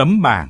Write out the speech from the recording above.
tấm bảng.